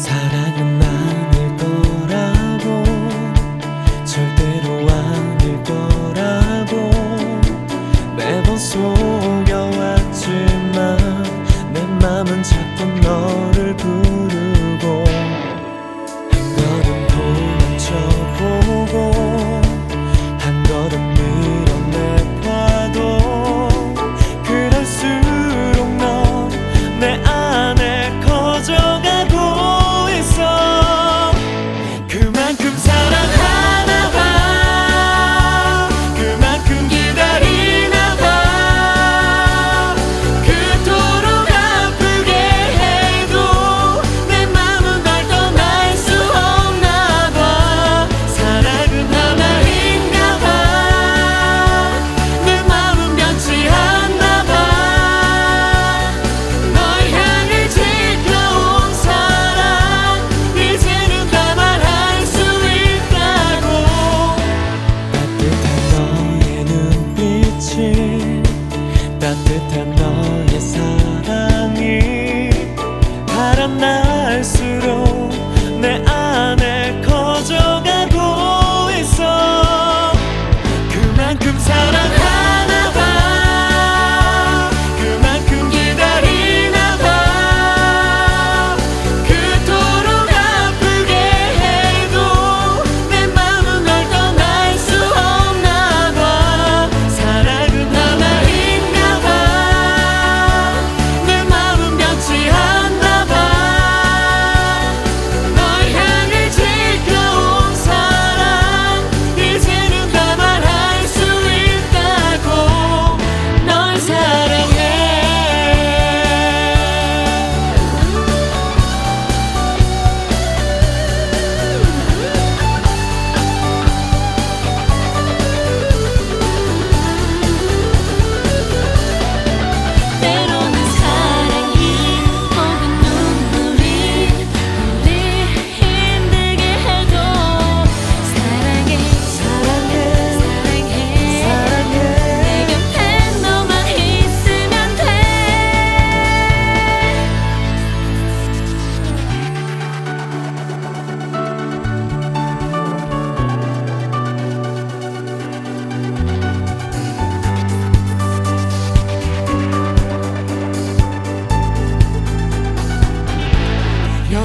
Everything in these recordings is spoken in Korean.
사 beten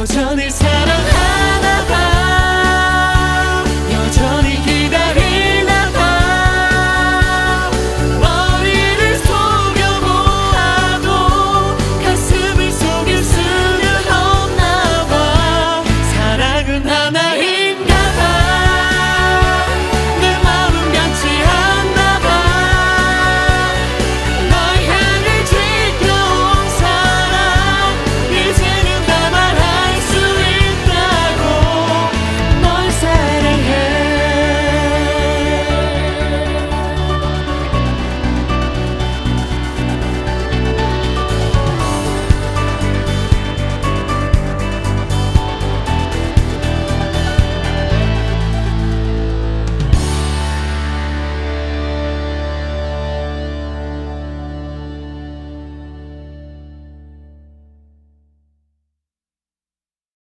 여전히 사